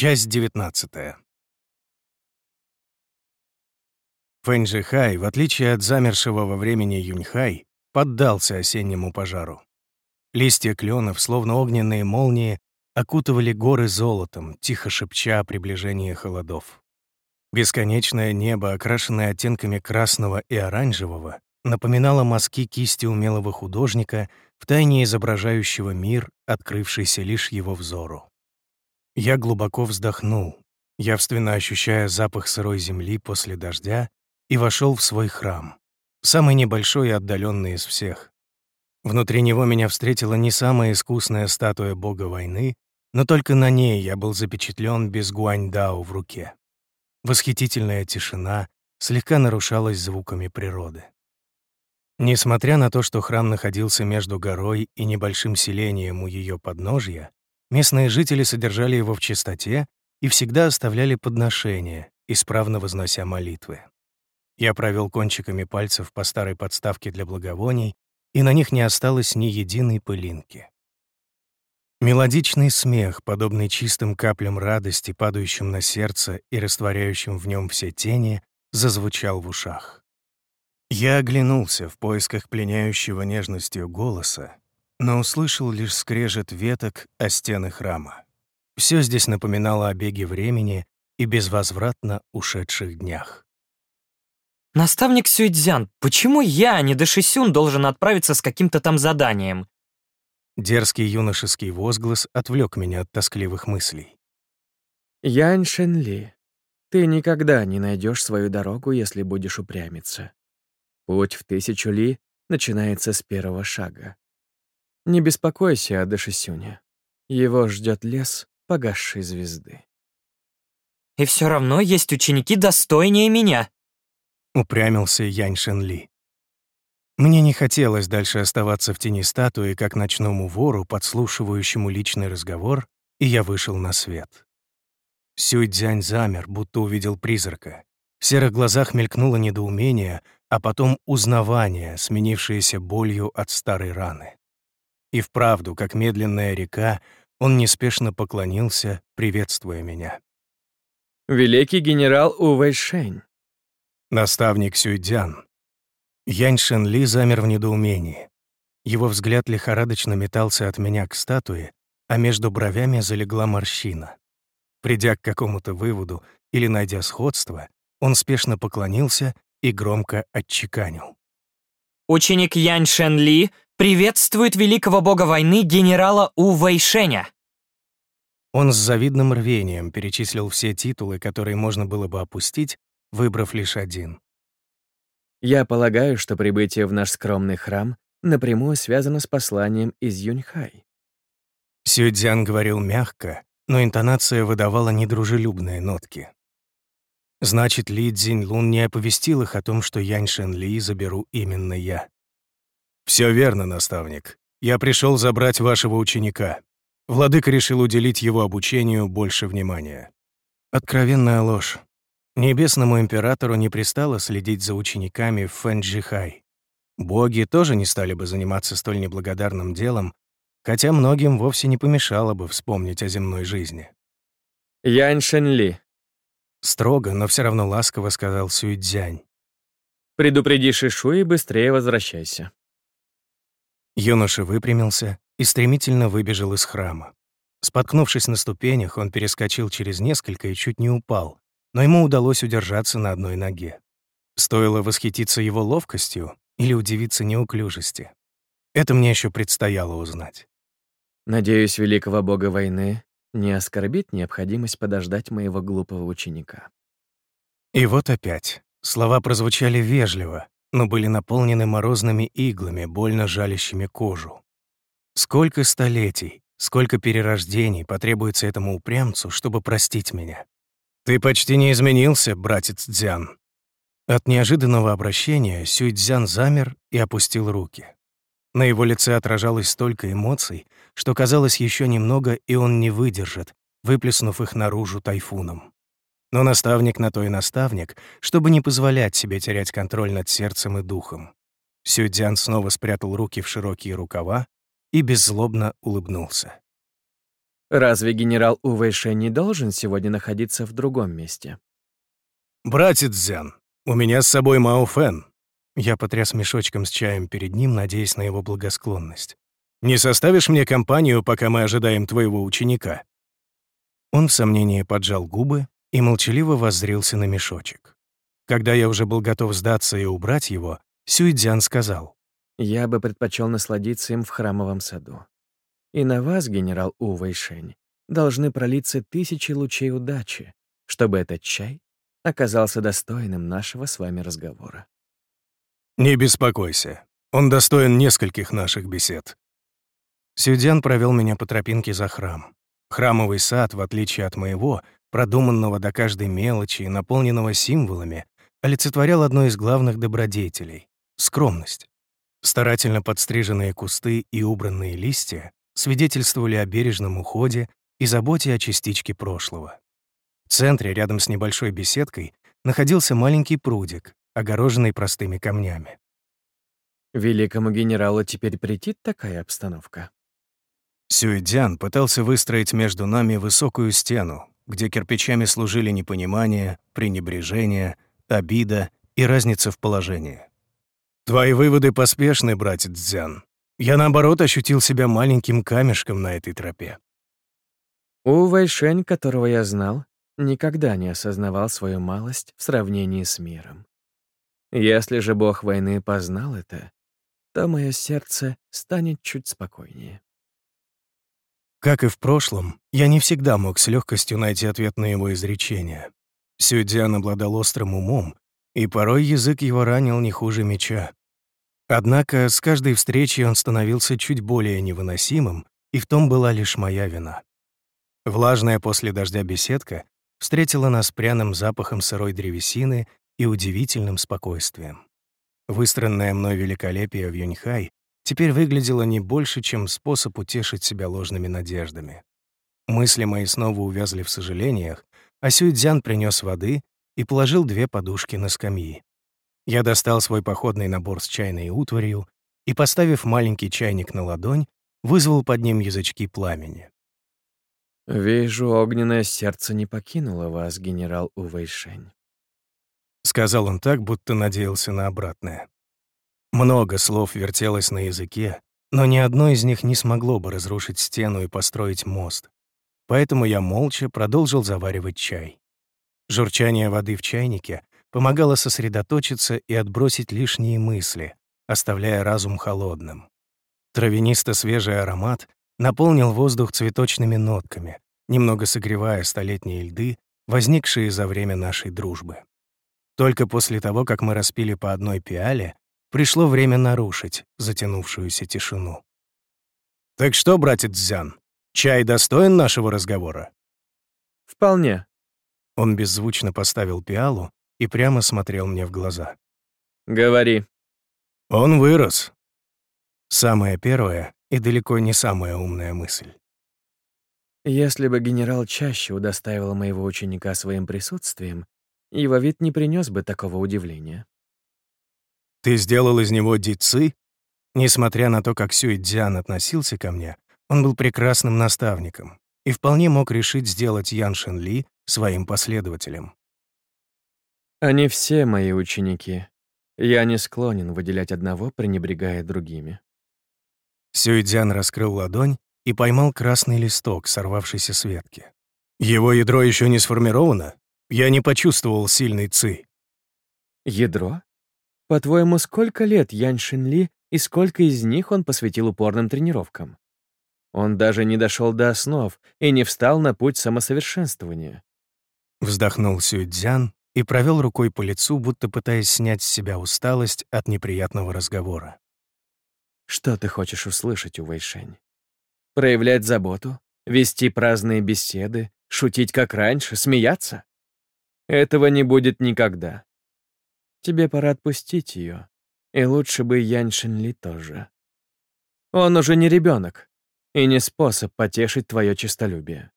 Часть 19. Фэнджихай, в отличие от замершего во времени Юньхай, поддался осеннему пожару. Листья кленов, словно огненные молнии, окутывали горы золотом, тихо шепча о приближении холодов. Бесконечное небо, окрашенное оттенками красного и оранжевого, напоминало мазки кисти умелого художника, втайне изображающего мир, открывшийся лишь его взору. Я глубоко вздохнул, явственно ощущая запах сырой земли после дождя, и вошел в свой храм, самый небольшой и отдаленный из всех. Внутри него меня встретила не самая искусная статуя бога войны, но только на ней я был запечатлен без гуаньдао в руке. Восхитительная тишина слегка нарушалась звуками природы. Несмотря на то, что храм находился между горой и небольшим селением у ее подножья, Местные жители содержали его в чистоте и всегда оставляли подношения, исправно вознося молитвы. Я провел кончиками пальцев по старой подставке для благовоний, и на них не осталось ни единой пылинки. Мелодичный смех, подобный чистым каплям радости, падающим на сердце и растворяющим в нем все тени, зазвучал в ушах. Я оглянулся в поисках пленяющего нежностью голоса но услышал лишь скрежет веток о стены храма. Все здесь напоминало о беге времени и безвозвратно ушедших днях. «Наставник Сюйцзян, почему я, а не Дэшисюн, должен отправиться с каким-то там заданием?» Дерзкий юношеский возглас отвлек меня от тоскливых мыслей. «Янь Шенли, ты никогда не найдешь свою дорогу, если будешь упрямиться. Путь в тысячу ли начинается с первого шага. Не беспокойся о Дэшисюне. Его ждет лес погасшей звезды. И все равно есть ученики достойнее меня. Упрямился Янь Шенли. Мне не хотелось дальше оставаться в тени статуи, как ночному вору, подслушивающему личный разговор, и я вышел на свет. Сюйцзянь замер, будто увидел призрака. В серых глазах мелькнуло недоумение, а потом узнавание, сменившееся болью от старой раны. И вправду, как медленная река, он неспешно поклонился, приветствуя меня. «Великий генерал Увэйшень». Наставник Сюйдян. Янь Шен Ли замер в недоумении. Его взгляд лихорадочно метался от меня к статуе, а между бровями залегла морщина. Придя к какому-то выводу или найдя сходство, он спешно поклонился и громко отчеканил. «Ученик Янь Шен Ли приветствует великого бога войны генерала У Вэйшеня». Он с завидным рвением перечислил все титулы, которые можно было бы опустить, выбрав лишь один. «Я полагаю, что прибытие в наш скромный храм напрямую связано с посланием из Юньхай». Сюэцзян говорил мягко, но интонация выдавала недружелюбные нотки. Значит, Ли Цзиньлун не оповестил их о том, что Янь Шен Ли заберу именно я. «Все верно, наставник. Я пришел забрать вашего ученика. Владыка решил уделить его обучению больше внимания». Откровенная ложь. Небесному императору не пристало следить за учениками в Фэнджихай. Боги тоже не стали бы заниматься столь неблагодарным делом, хотя многим вовсе не помешало бы вспомнить о земной жизни. «Янь Шенли», — строго, но все равно ласково сказал Сюйцзянь. «Предупреди Шишу и быстрее возвращайся». Юноша выпрямился и стремительно выбежал из храма. Споткнувшись на ступенях, он перескочил через несколько и чуть не упал, но ему удалось удержаться на одной ноге. Стоило восхититься его ловкостью или удивиться неуклюжести. Это мне еще предстояло узнать. «Надеюсь, великого бога войны не оскорбит необходимость подождать моего глупого ученика». И вот опять. Слова прозвучали вежливо, но были наполнены морозными иглами, больно жалящими кожу. Сколько столетий, сколько перерождений потребуется этому упрямцу, чтобы простить меня? Ты почти не изменился, братец Дзян. От неожиданного обращения Сюй Цзян замер и опустил руки. На его лице отражалось столько эмоций, что казалось еще немного, и он не выдержит, выплеснув их наружу тайфуном. Но наставник на то и наставник, чтобы не позволять себе терять контроль над сердцем и духом. Сюдзян снова спрятал руки в широкие рукава и беззлобно улыбнулся. Разве генерал Увэйше не должен сегодня находиться в другом месте? «Братец Зян, у меня с собой Мао Фэн». Я потряс мешочком с чаем перед ним, надеясь на его благосклонность. «Не составишь мне компанию, пока мы ожидаем твоего ученика?» Он в сомнении поджал губы и молчаливо воззрился на мешочек. Когда я уже был готов сдаться и убрать его, Сюйдзян сказал. «Я бы предпочел насладиться им в храмовом саду. И на вас, генерал У Вэйшень, должны пролиться тысячи лучей удачи, чтобы этот чай оказался достойным нашего с вами разговора. «Не беспокойся. Он достоин нескольких наших бесед». Сюдян провел меня по тропинке за храм. Храмовый сад, в отличие от моего, продуманного до каждой мелочи и наполненного символами, олицетворял одно из главных добродетелей — скромность. Старательно подстриженные кусты и убранные листья свидетельствовали о бережном уходе и заботе о частичке прошлого. В центре, рядом с небольшой беседкой, находился маленький прудик, огороженный простыми камнями. Великому генералу теперь претит такая обстановка. Сюэдзян пытался выстроить между нами высокую стену, где кирпичами служили непонимание, пренебрежение, обида и разница в положении. Твои выводы поспешны, братец Дзян. Я, наоборот, ощутил себя маленьким камешком на этой тропе. У Вайшень, которого я знал, никогда не осознавал свою малость в сравнении с миром. Если же бог войны познал это, то мое сердце станет чуть спокойнее. Как и в прошлом, я не всегда мог с легкостью найти ответ на его изречение. Сюдзян обладал острым умом, и порой язык его ранил не хуже меча. Однако с каждой встречей он становился чуть более невыносимым, и в том была лишь моя вина. Влажная после дождя беседка встретила нас пряным запахом сырой древесины и удивительным спокойствием. Выстроенное мной великолепие в Юньхай теперь выглядело не больше, чем способ утешить себя ложными надеждами. Мысли мои снова увязли в сожалениях, а Сюйцзян принес воды и положил две подушки на скамьи. Я достал свой походный набор с чайной утварью и, поставив маленький чайник на ладонь, вызвал под ним язычки пламени. «Вижу, огненное сердце не покинуло вас, генерал Увейшень», — сказал он так, будто надеялся на обратное. Много слов вертелось на языке, но ни одно из них не смогло бы разрушить стену и построить мост. Поэтому я молча продолжил заваривать чай. Журчание воды в чайнике помогало сосредоточиться и отбросить лишние мысли, оставляя разум холодным. Травянисто-свежий аромат наполнил воздух цветочными нотками, немного согревая столетние льды, возникшие за время нашей дружбы. Только после того, как мы распили по одной пиале, пришло время нарушить затянувшуюся тишину. «Так что, братец Зян, чай достоин нашего разговора?» «Вполне». Он беззвучно поставил пиалу и прямо смотрел мне в глаза. «Говори». «Он вырос». Самое первое и далеко не самая умная мысль. Если бы генерал чаще удостаивал моего ученика своим присутствием, его вид не принес бы такого удивления. «Ты сделал из него дицы?» Несмотря на то, как Сюй Дзян относился ко мне, он был прекрасным наставником и вполне мог решить сделать Ян Шен Ли своим последователем. «Они все мои ученики. Я не склонен выделять одного, пренебрегая другими». Сюйдзян раскрыл ладонь и поймал красный листок, сорвавшийся с ветки. «Его ядро еще не сформировано? Я не почувствовал сильный ци». «Ядро? По-твоему, сколько лет Янь Шинли и сколько из них он посвятил упорным тренировкам? Он даже не дошел до основ и не встал на путь самосовершенствования». Вздохнул Сюйдзян и провел рукой по лицу, будто пытаясь снять с себя усталость от неприятного разговора. Что ты хочешь услышать, Увейшень? Проявлять заботу? Вести праздные беседы? Шутить как раньше? Смеяться? Этого не будет никогда. Тебе пора отпустить ее. И лучше бы Янь Шинли тоже. Он уже не ребенок и не способ потешить твое честолюбие.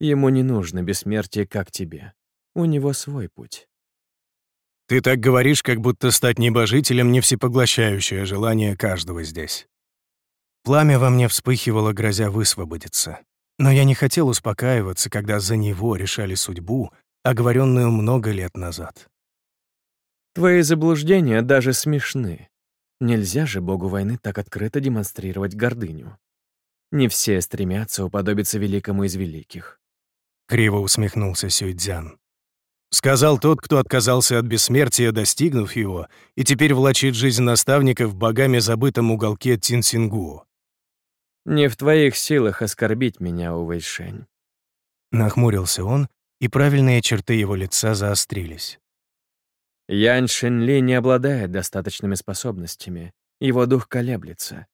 Ему не нужно бессмертие, как тебе. У него свой путь. Ты так говоришь, как будто стать небожителем — не всепоглощающее желание каждого здесь. Пламя во мне вспыхивало, грозя высвободиться. Но я не хотел успокаиваться, когда за него решали судьбу, оговоренную много лет назад. Твои заблуждения даже смешны. Нельзя же богу войны так открыто демонстрировать гордыню. Не все стремятся уподобиться великому из великих. Криво усмехнулся Сюйцзян. Сказал тот, кто отказался от бессмертия, достигнув его, и теперь влачит жизнь наставника в богами забытом уголке Цинсингу. «Не в твоих силах оскорбить меня, Увэйшень». Нахмурился он, и правильные черты его лица заострились. Янь Шенли не обладает достаточными способностями, его дух колеблется.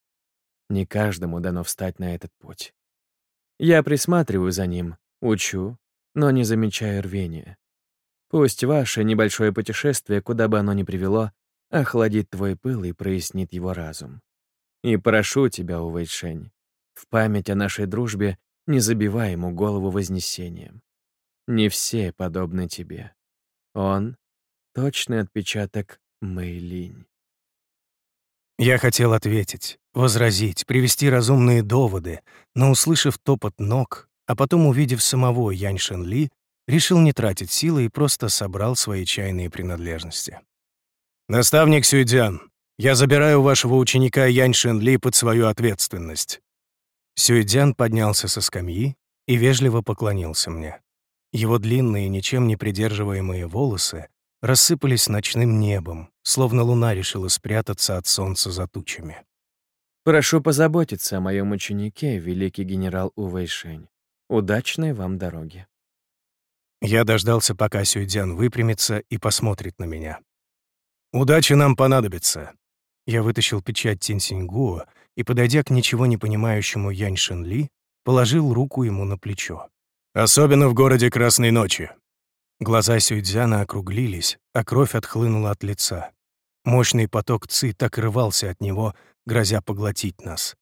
Не каждому дано встать на этот путь. Я присматриваю за ним, учу, но не замечаю рвения. Пусть ваше небольшое путешествие, куда бы оно ни привело, охладит твой пыл и прояснит его разум. И прошу тебя, Увэйшень, в память о нашей дружбе не забивай ему голову вознесением. Не все подобны тебе. Он — точный отпечаток Мэйлинь. Я хотел ответить, возразить, привести разумные доводы, но, услышав топот ног, а потом увидев самого Янь Шенли, решил не тратить силы и просто собрал свои чайные принадлежности. «Наставник Сюйдзян, я забираю вашего ученика Янь Шенли под свою ответственность». Сюйдзян поднялся со скамьи и вежливо поклонился мне. Его длинные, ничем не придерживаемые волосы рассыпались ночным небом, словно луна решила спрятаться от солнца за тучами. «Прошу позаботиться о моем ученике, великий генерал Увэйшень. Удачной вам дороги». Я дождался, пока Сюйдзян выпрямится и посмотрит на меня. «Удачи нам понадобится». Я вытащил печать Тинсиньгуа и, подойдя к ничего не понимающему Янь Шенли, положил руку ему на плечо. «Особенно в городе Красной Ночи». Глаза Сюйдзяна округлились, а кровь отхлынула от лица. Мощный поток ци так рвался от него, грозя поглотить нас.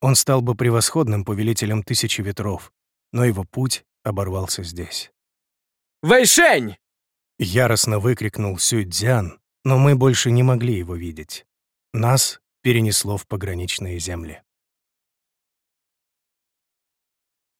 Он стал бы превосходным повелителем тысячи ветров, но его путь оборвался здесь. «Вэйшень!» Яростно выкрикнул Сюйцзян, но мы больше не могли его видеть. Нас перенесло в пограничные земли.